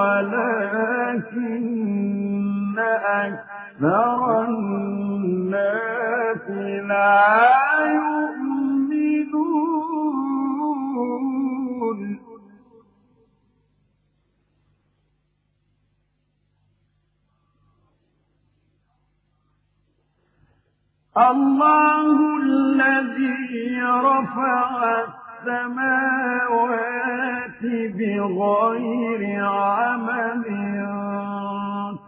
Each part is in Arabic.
ولكن أكثر الناس لا يؤمنون. الله الذي رفع السماوات بغير عمل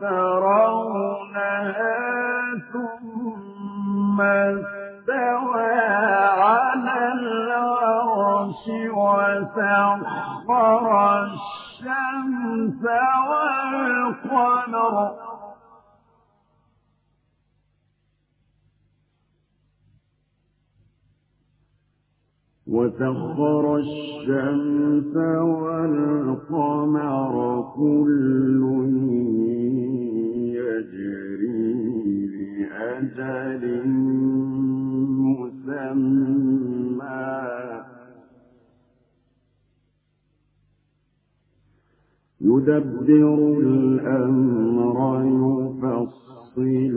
ترونها ثم استوى على العرش وسخر الشمس. وسخر الشمس والقمر كل يجري لأجل مسمى. يدبر الأمر يفصل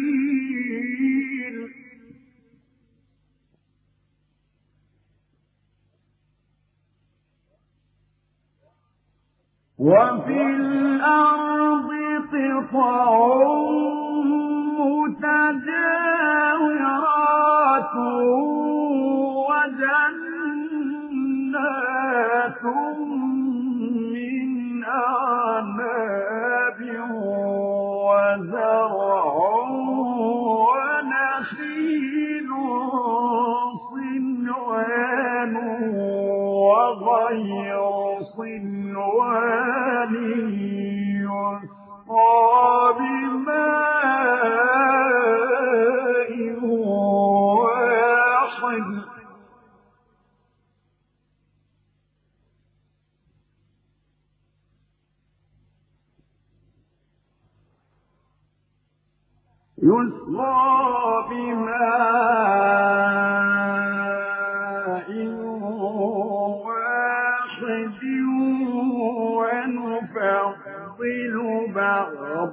ونخيل وفي الأرض قطع متجاورات وجنات وزرع ونخيل صنوان وغير صنوان بعضها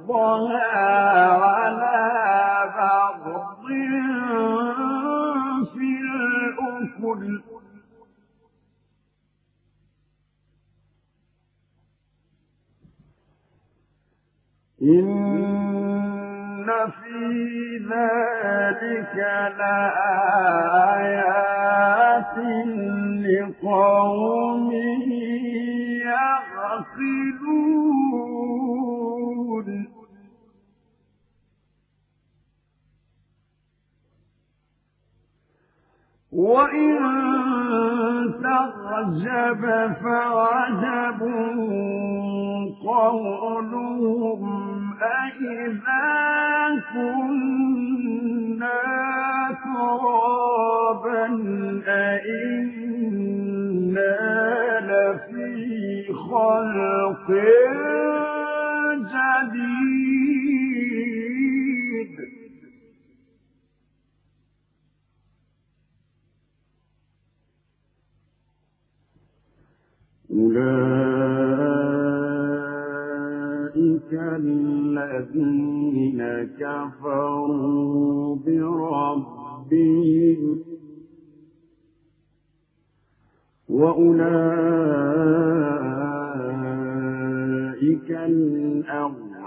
وأولئك الأغلال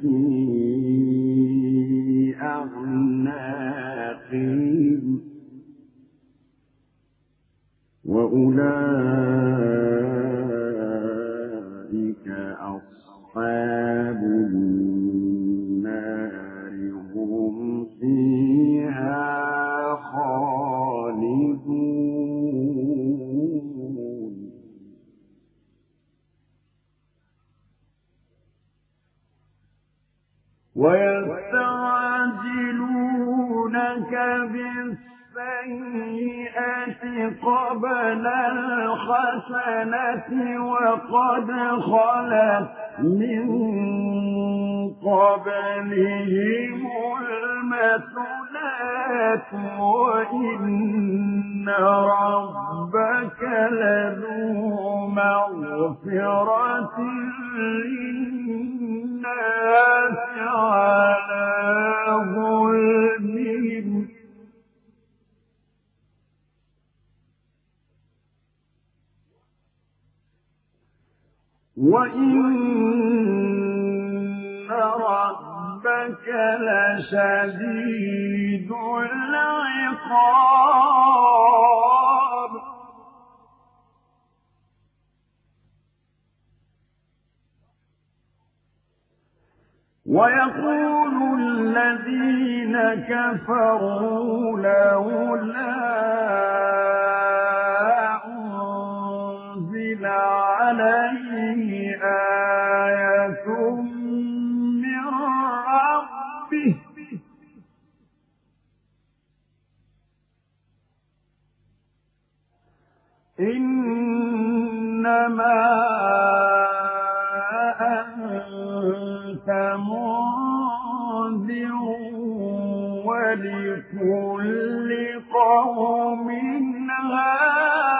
في أعناقهم. وأولئك ويستعجلونك بالسيئة قبل الحسنة وقد خلت من قبلهم وإن ربك لذو مغفرة للناس على ظلمهم. وإن ربك لشديد العقاب. ويقول الذين كفروا لولا إنما أنت منذر ولكل قوم هاد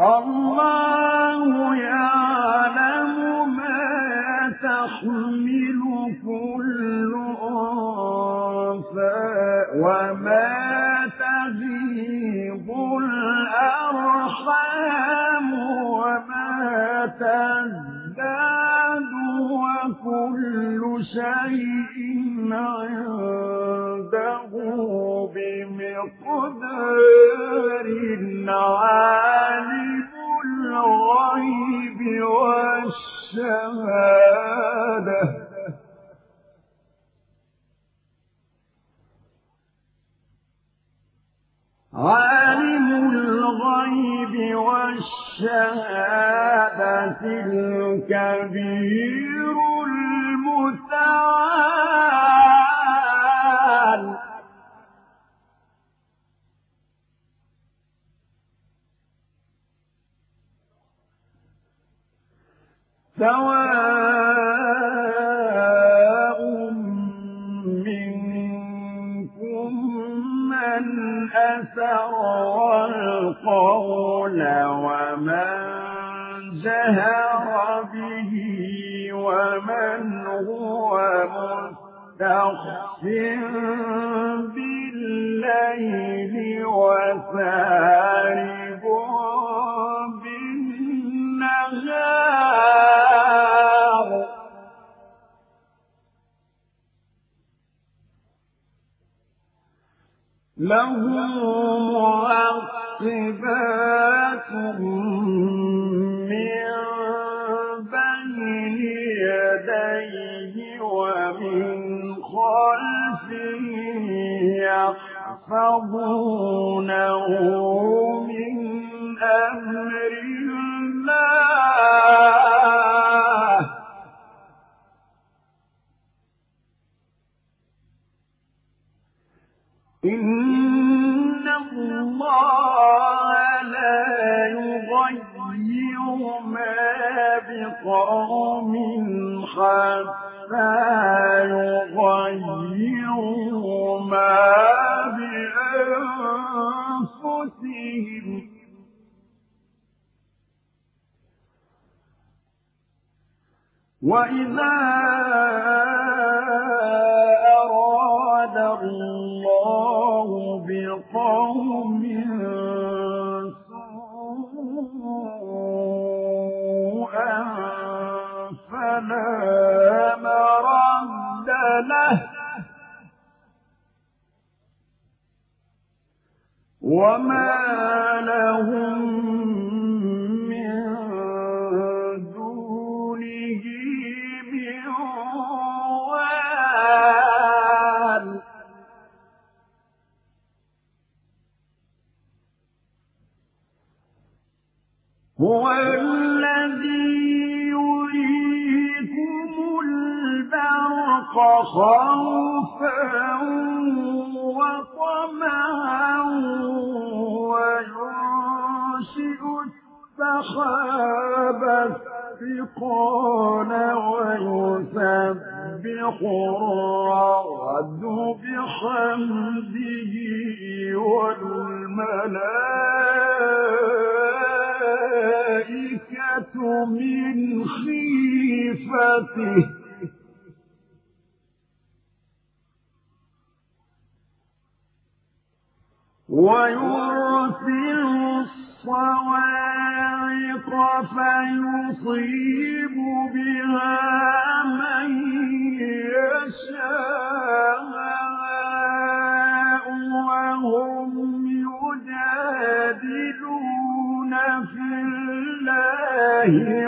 الله وما تغيض الأرحام وما تزداد وكل شيء عنده بمقدار عالم عالم الغيب والشهادة الكبير المتعال. سواء القول ومن جهر به ومن هو مستخف بالليل وسارب بالنهار. له يحفظونه. وإذا أراد الله بقوم سوءا فلا مرد له وما الله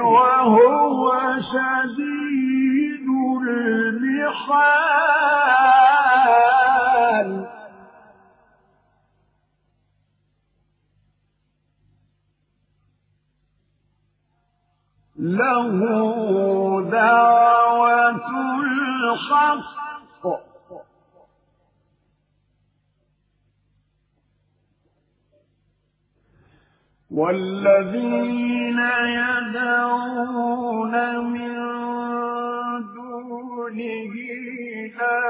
والذين يدعون من دونه لا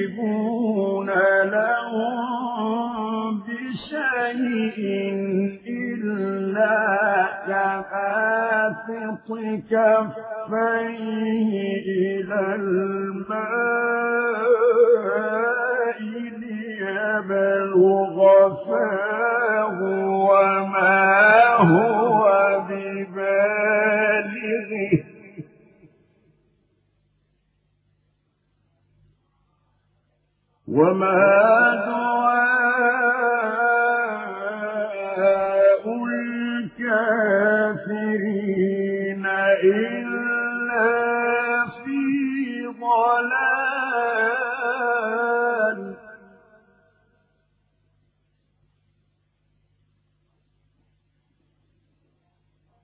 يستجيبون لهم بشيء إلا كباسط كفيه إلى الماء. ليبلغ فاه وما هو ببالغه. وما دعاء الكافرين.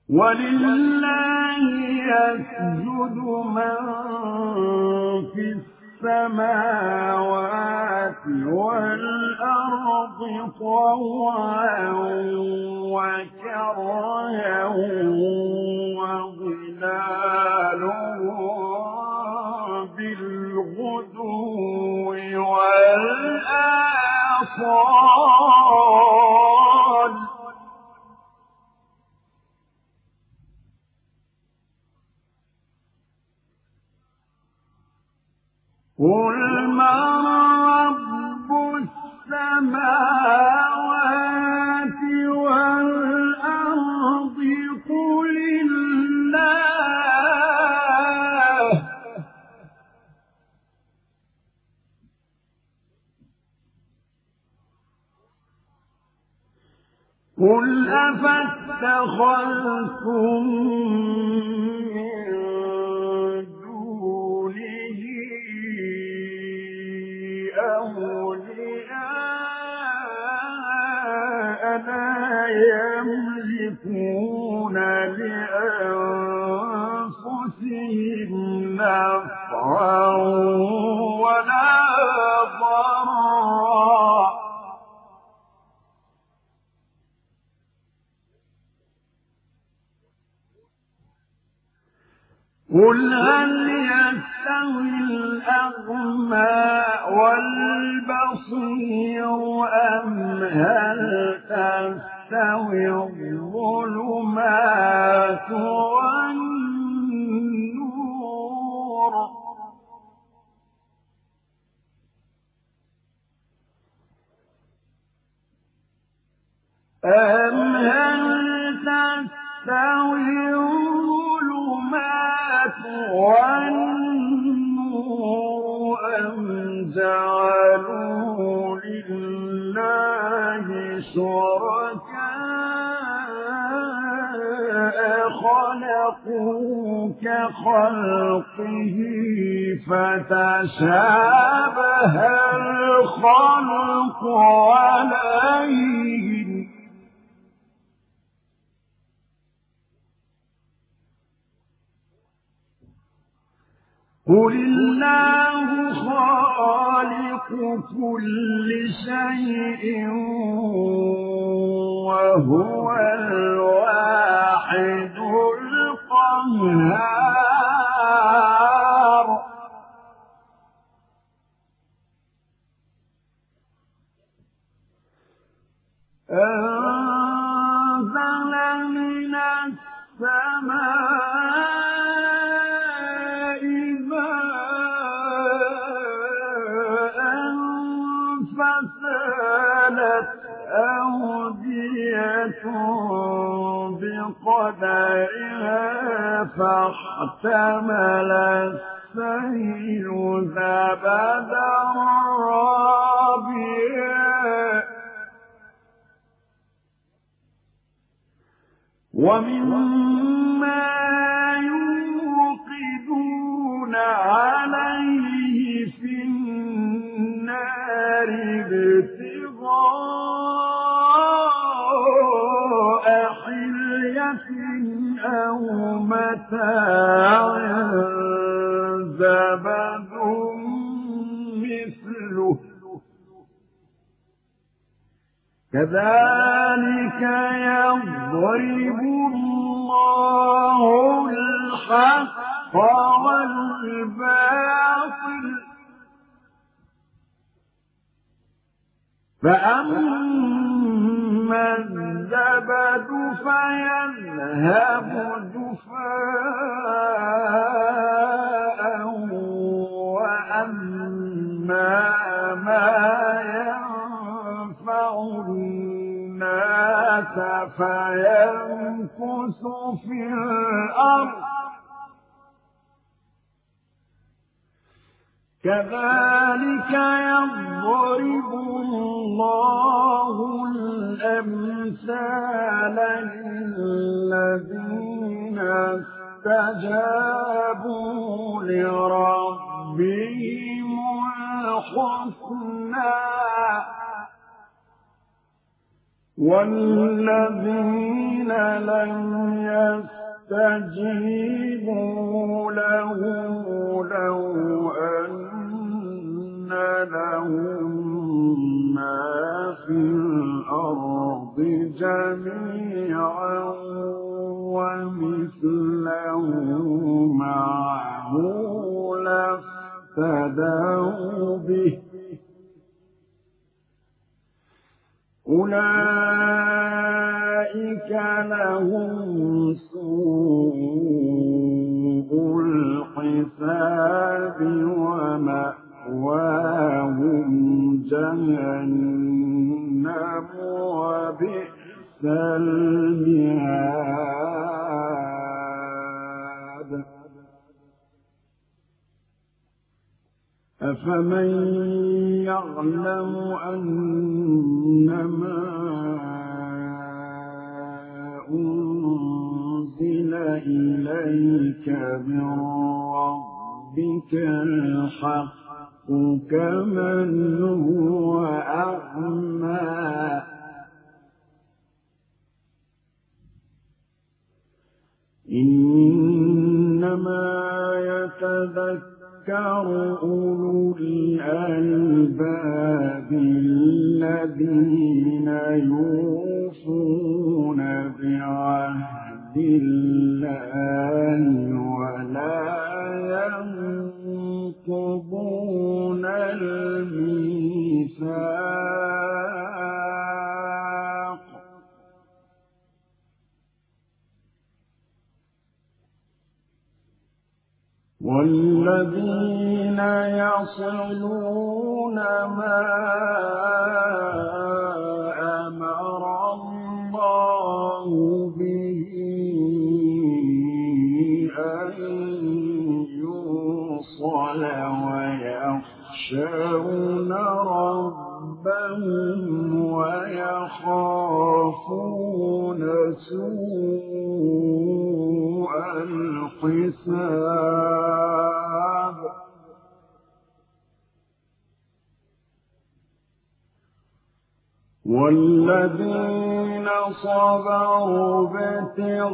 ولله يسجد من في السماوات والأرض طوعا وكرها وظلالهم بالغدو والآصال. قل من السماوات والأرض قل الله قل من نفعا ولا ضرا. قل هل يستوي الأعمى والبصير أم هل تستوي الظلمات والنور؟ أم هل أم جعلوا لله شركاء كخلقه فتشابه الخلق عليهم قل الله خالق كل شيء وهو الواحد القهار بقدرها فاحتمل السيل زبدا رابيا ومما الحسنى والذين لم يستجيبوا له لو أن لهم ما في الأرض جميعا ومثله معه اهتدوا به. أولئك لهم سوء الحساب ومأواهم جهنم وبئس المهاد. أفمن يعلم أنما أنزل إليك من ربك الحق كمن والذين صبروا ابتغاء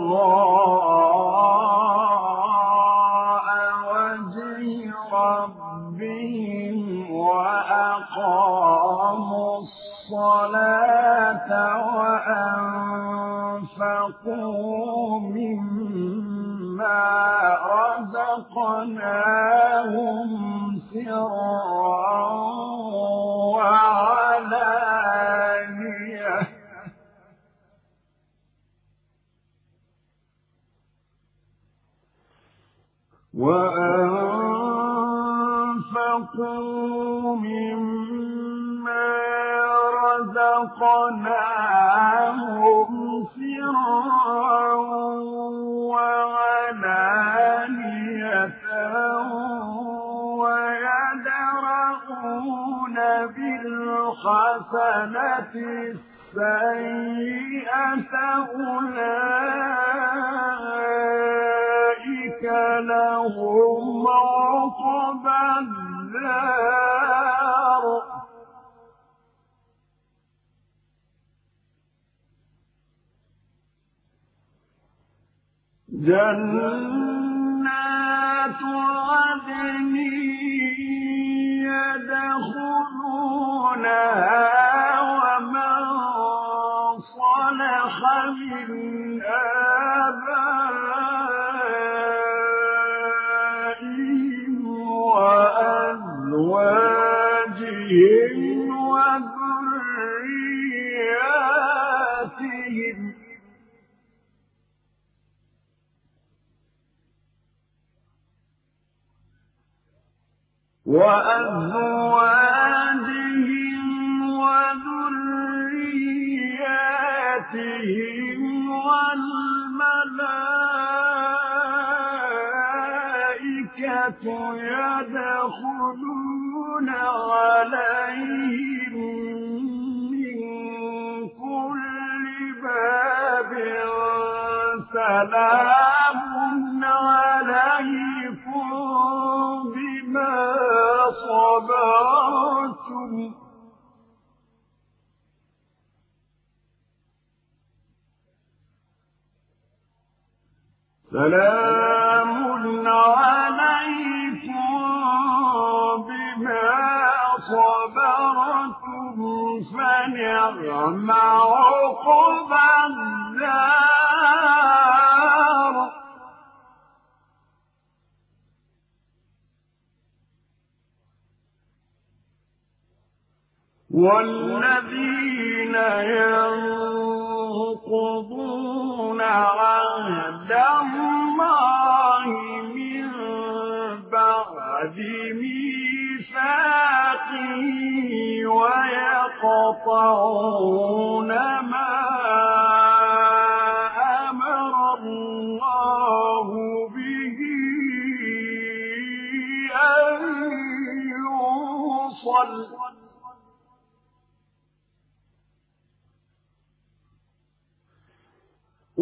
وجه ربهم وأقاموا الصلاة وأنفقوا مما رزقناهم سرا وعلانية وأنفقوا مما رزقناهم سرا وعلانية ويدرؤون بالحسنة السيئة أولئك لهم عقبى الدار. جنات عدن يدخلونها وأزواجهم وذرياتهم والملائكة يدخلون عليهم من كل باب سلام سلام عليكم بما صبرتم فنعم عقبى الدار والذين ينقضون عهد الله من بعد ميثاقه ويقطعون ما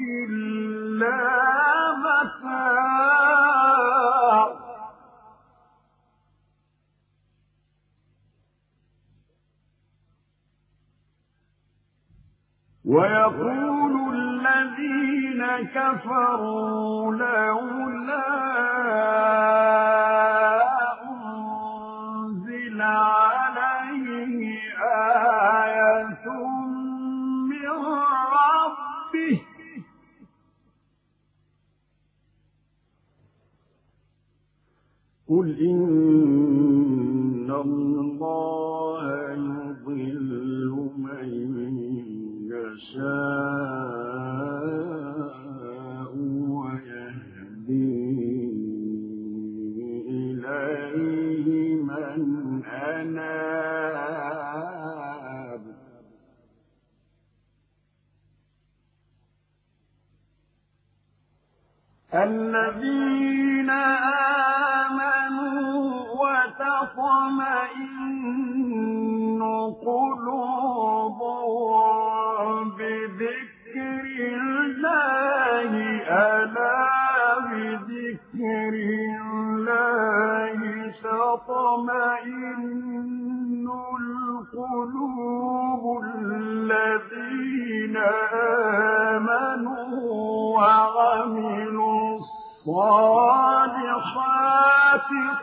إلا متاع ويقول الذين كفروا لولا قل إن الله يضل من يشاء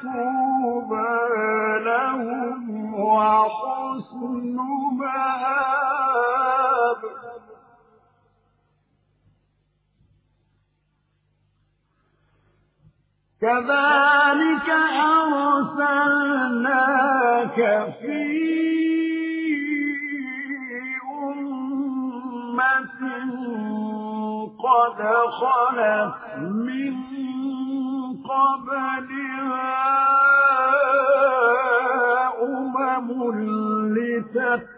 طوبى لهم وحسن مآب. كذلك أرسلناك في أمة قد خلت من قبلها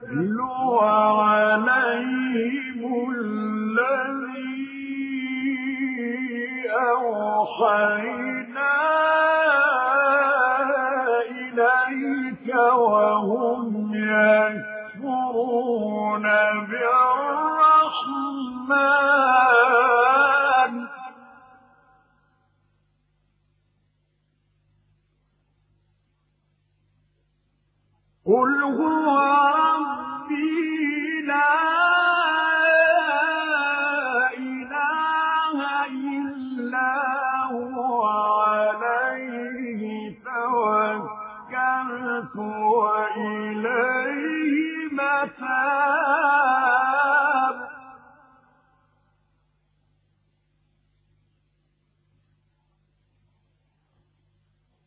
لتتلو عليهم الذي أوحينا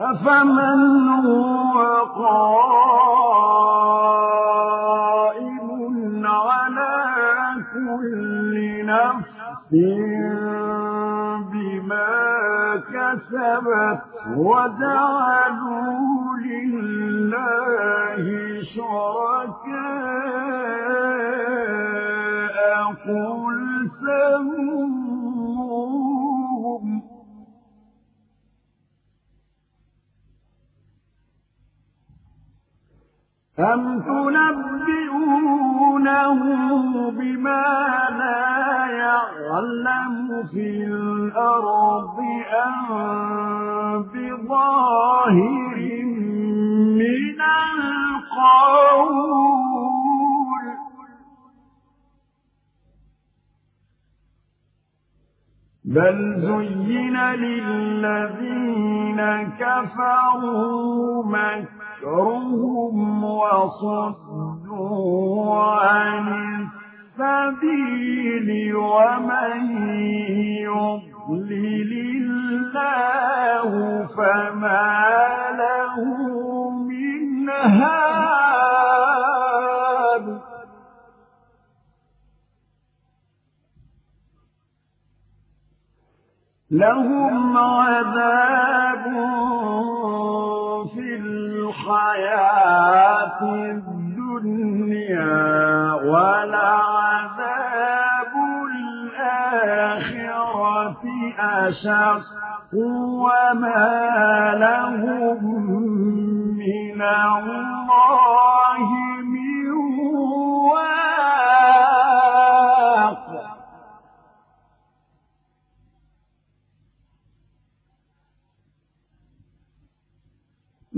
أفمن هو قائم على كل نفس بما كسبت وجعلوا لله شركاء أم تنبئونه بما لا يعلم في الأرض أم بظاهر من القول بل زين للذين كفروا مكرهم وصدوا عن السبيل ومن يضلل الله فما له من هاد. لهم عذاب الحياة الدنيا ولعذاب الآخرة أشق وما لهم من الله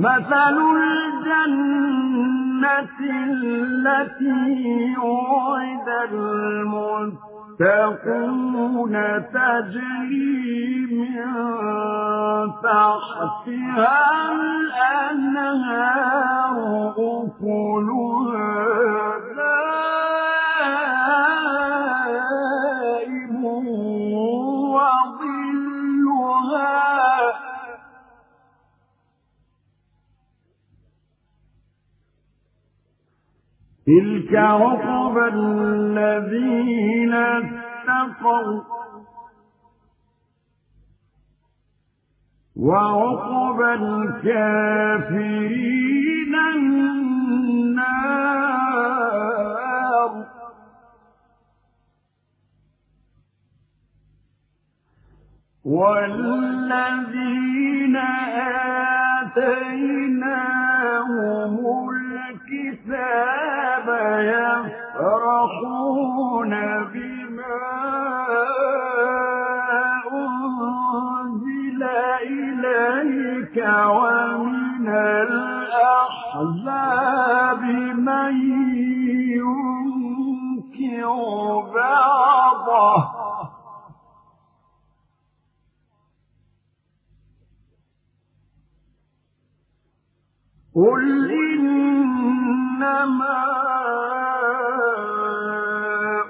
مثل الجنة التي وعد المتقون تجري من تحتها الأنهار أكلها تلك عقبى الذين اتقوا وعقبى الكافرين النار والذين آتيناهم من ينكر بعضه. قل إنما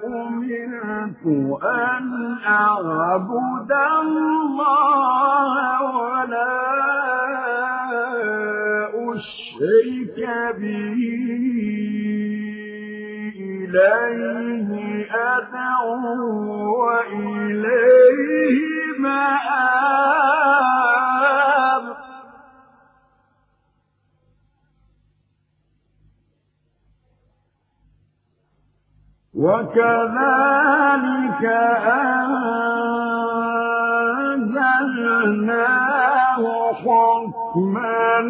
أمرت أن أعبد الله ولا أشرك به إليه أدعو وإليه مآب وكذلك أنزلناه حكما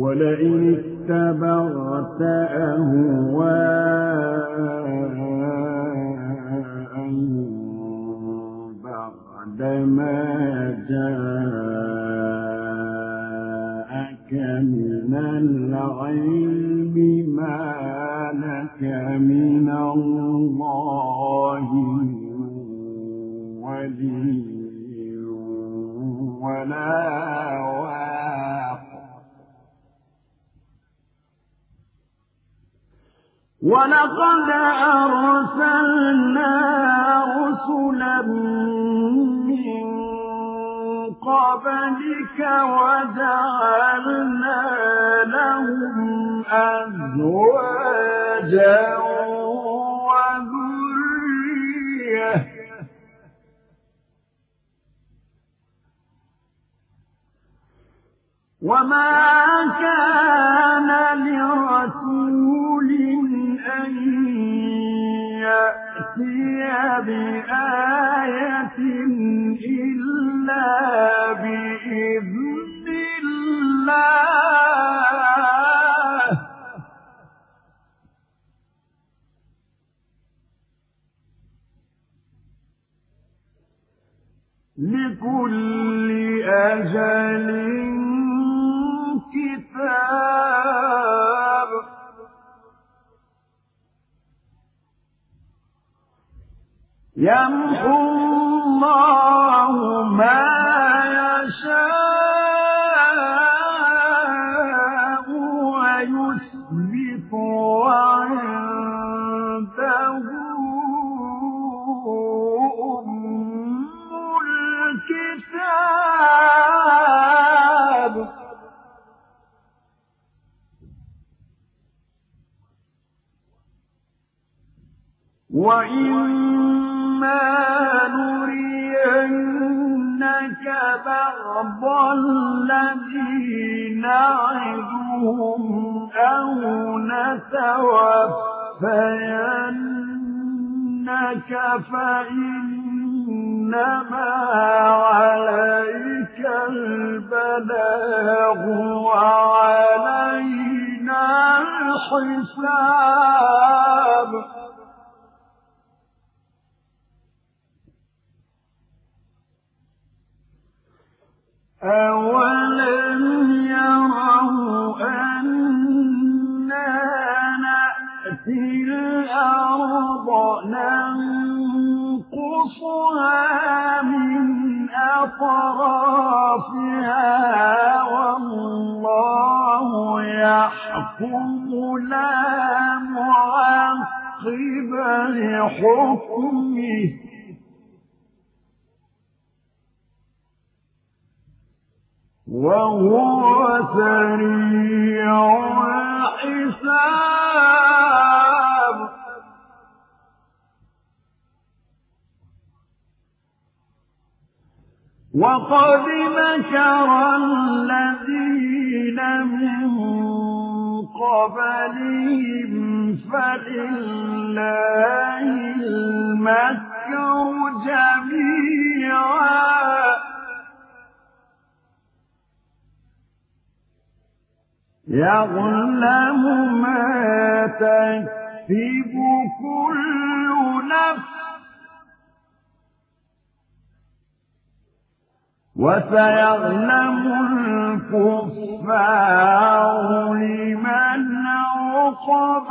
ولئن اتبعت أهواءهم بعدما جاءك من العلم ما لك من الله ولي ولا ولقد أرسلنا رسلا من قبلك وجعلنا لهم أزواجا وذرية وما كان يأتي يمحو الله ما نعدهم أو نتوفينك فإنما عليك البلاغ وعلينا الحساب. أولم يروا أنا نأتي الأرض ننقصها من أطرافها والله يحكم لا معقب لحكمه وهو سريع الحساب. وقد مكر الذين من قبلهم فلله المكر جميعا. يعلم ما تكسب كل وسيعلم الكفار لمن عقب